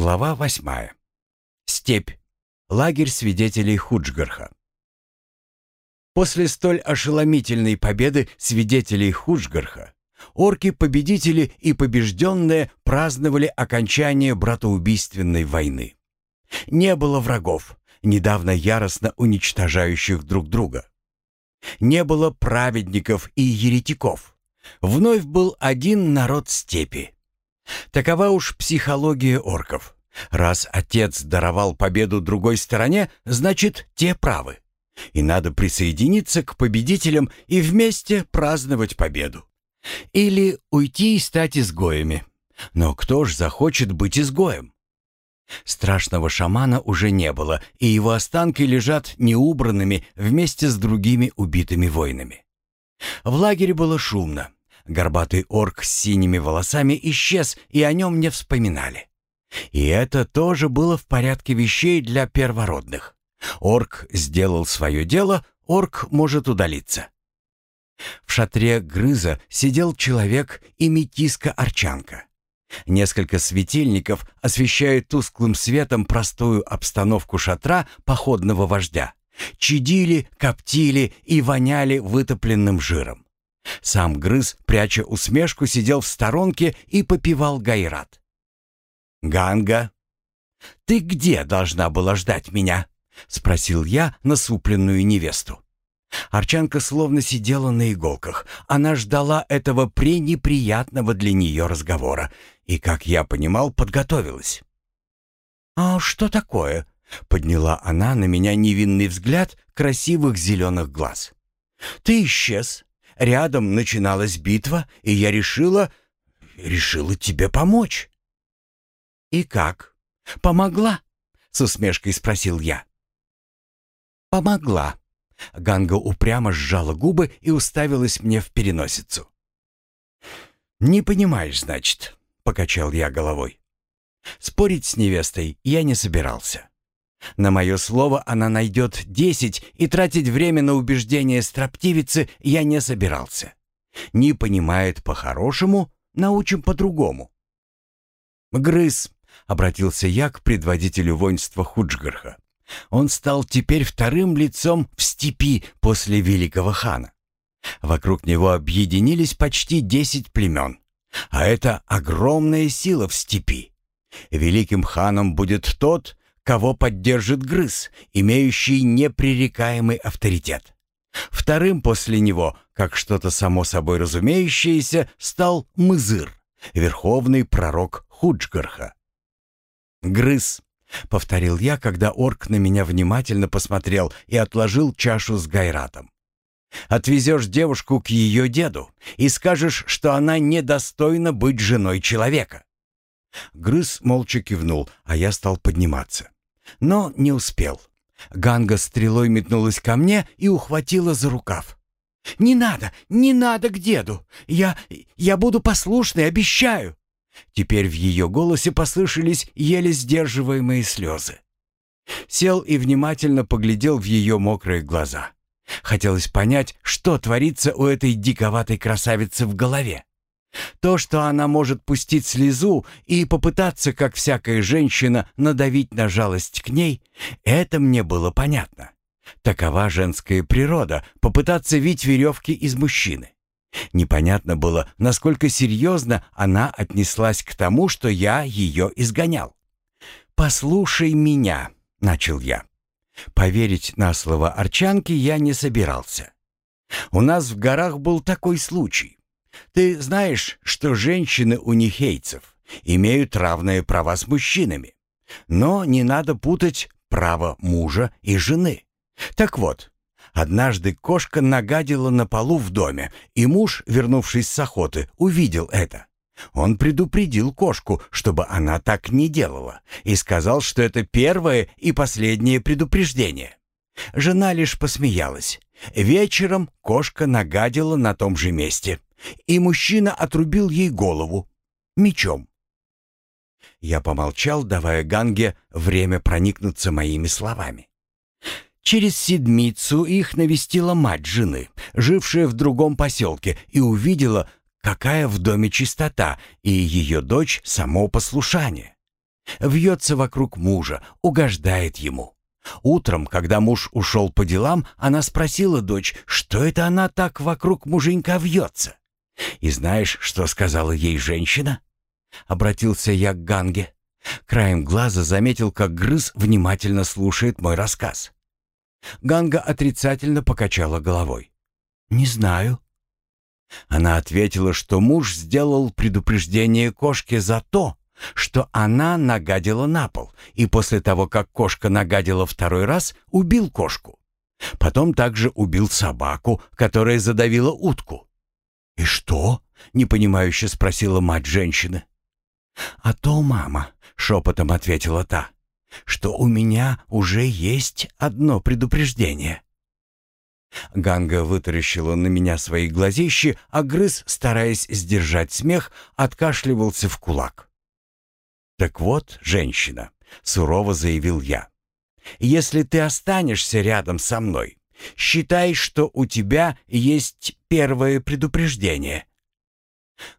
Глава восьмая. Степь. Лагерь свидетелей Худжгарха. После столь ошеломительной победы свидетелей Худжгарха орки-победители и побежденные праздновали окончание братоубийственной войны. Не было врагов, недавно яростно уничтожающих друг друга. Не было праведников и еретиков. Вновь был один народ степи. Такова уж психология орков. Раз отец даровал победу другой стороне, значит, те правы. И надо присоединиться к победителям и вместе праздновать победу. Или уйти и стать изгоями. Но кто ж захочет быть изгоем? Страшного шамана уже не было, и его останки лежат неубранными вместе с другими убитыми воинами. В лагере было шумно. Горбатый орк с синими волосами исчез, и о нем не вспоминали. И это тоже было в порядке вещей для первородных. Орк сделал свое дело, орк может удалиться. В шатре грыза сидел человек и метиска-арчанка. Несколько светильников освещают тусклым светом простую обстановку шатра походного вождя. Чадили, коптили и воняли вытопленным жиром. Сам грыз, пряча усмешку, сидел в сторонке и попивал гайрат. «Ганга, ты где должна была ждать меня?» — спросил я насупленную невесту. Арчанка словно сидела на иголках. Она ждала этого пренеприятного для нее разговора и, как я понимал, подготовилась. «А что такое?» — подняла она на меня невинный взгляд красивых зеленых глаз. «Ты исчез. Рядом начиналась битва, и я решила... решила тебе помочь». «И как? Помогла?» — с усмешкой спросил я. «Помогла», Ганга упрямо сжала губы и уставилась мне в переносицу. «Не понимаешь, значит», — покачал я головой. Спорить с невестой я не собирался. На мое слово она найдет десять, и тратить время на убеждение строптивицы я не собирался. Не понимает по-хорошему, научим по-другому. «Грыз», — обратился я к предводителю воинства Худжгарха. Он стал теперь вторым лицом в степи после великого хана. Вокруг него объединились почти десять племен. А это огромная сила в степи. Великим ханом будет тот, кого поддержит грыз, имеющий непререкаемый авторитет. Вторым после него, как что-то само собой разумеющееся, стал Мызыр, верховный пророк Худжгарха. Грыз — повторил я, когда орк на меня внимательно посмотрел и отложил чашу с гайратом. «Отвезешь девушку к ее деду и скажешь, что она недостойна быть женой человека». Грыз молча кивнул, а я стал подниматься. Но не успел. Ганга стрелой метнулась ко мне и ухватила за рукав. «Не надо, не надо к деду! Я... я буду послушной, обещаю!» Теперь в ее голосе послышались еле сдерживаемые слезы. Сел и внимательно поглядел в ее мокрые глаза. Хотелось понять, что творится у этой диковатой красавицы в голове. То, что она может пустить слезу и попытаться, как всякая женщина, надавить на жалость к ней, это мне было понятно. Такова женская природа — попытаться вить веревки из мужчины. Непонятно было, насколько серьезно она отнеслась к тому, что я ее изгонял. «Послушай меня», — начал я. Поверить на слово Арчанки я не собирался. У нас в горах был такой случай. Ты знаешь, что женщины у нихейцев имеют равные права с мужчинами. Но не надо путать право мужа и жены. Так вот, Однажды кошка нагадила на полу в доме, и муж, вернувшись с охоты, увидел это. Он предупредил кошку, чтобы она так не делала, и сказал, что это первое и последнее предупреждение. Жена лишь посмеялась. Вечером кошка нагадила на том же месте, и мужчина отрубил ей голову мечом. Я помолчал, давая Ганге время проникнуться моими словами. Через седмицу их навестила мать жены, жившая в другом поселке, и увидела, какая в доме чистота, и ее дочь — само послушание. Вьется вокруг мужа, угождает ему. Утром, когда муж ушел по делам, она спросила дочь, что это она так вокруг муженька вьется. И знаешь, что сказала ей женщина? Обратился я к Ганге. Краем глаза заметил, как грыз внимательно слушает мой рассказ. Ганга отрицательно покачала головой. «Не знаю». Она ответила, что муж сделал предупреждение кошке за то, что она нагадила на пол, и после того, как кошка нагадила второй раз, убил кошку. Потом также убил собаку, которая задавила утку. «И что?» — непонимающе спросила мать женщины. «А то, мама», — шепотом ответила та, — «что у меня уже есть одно предупреждение». Ганга вытаращила на меня свои глазищи, а грыз, стараясь сдержать смех, откашливался в кулак. «Так вот, женщина», — сурово заявил я, — «если ты останешься рядом со мной, считай, что у тебя есть первое предупреждение».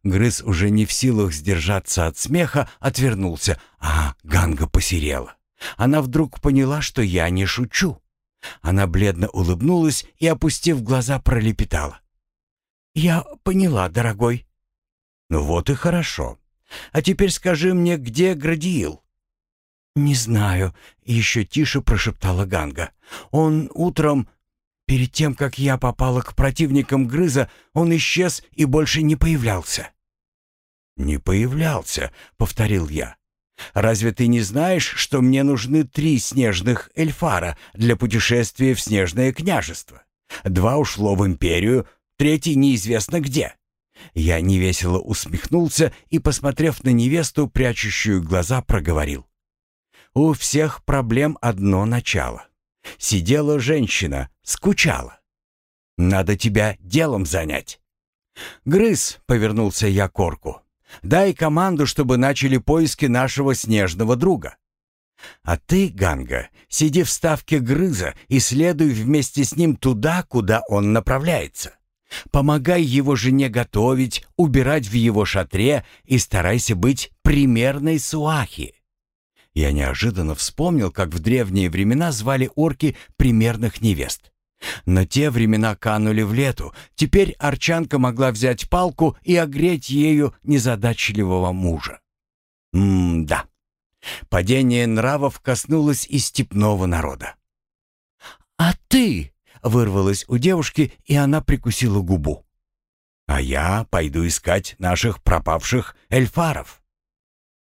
Грыз уже не в силах сдержаться от смеха, отвернулся, а Ганга посерела. Она вдруг поняла, что я не шучу. Она бледно улыбнулась и, опустив глаза, пролепетала. «Я поняла, дорогой». «Ну вот и хорошо. А теперь скажи мне, где Градиил?» «Не знаю», — еще тише прошептала Ганга. «Он утром, перед тем, как я попала к противникам Грыза, он исчез и больше не появлялся». «Не появлялся», — повторил я. «Разве ты не знаешь, что мне нужны три снежных эльфара для путешествия в Снежное княжество? Два ушло в Империю, третий неизвестно где». Я невесело усмехнулся и, посмотрев на невесту, прячущую глаза, проговорил. «У всех проблем одно начало. Сидела женщина, скучала. Надо тебя делом занять». «Грыз», — повернулся я к орку, — «дай команду, чтобы начали поиски нашего снежного друга». «А ты, Ганга, сиди в ставке Грыза и следуй вместе с ним туда, куда он направляется. Помогай его жене готовить, убирать в его шатре и старайся быть примерной суахи. Я неожиданно вспомнил, как в древние времена звали орки примерных невест. Но те времена канули в лету. Теперь арчанка могла взять палку и огреть ею незадачливого мужа. М-да. Падение нравов коснулось и степного народа. «А ты?» вырвалось у девушки, и она прикусила губу. «А я пойду искать наших пропавших эльфаров».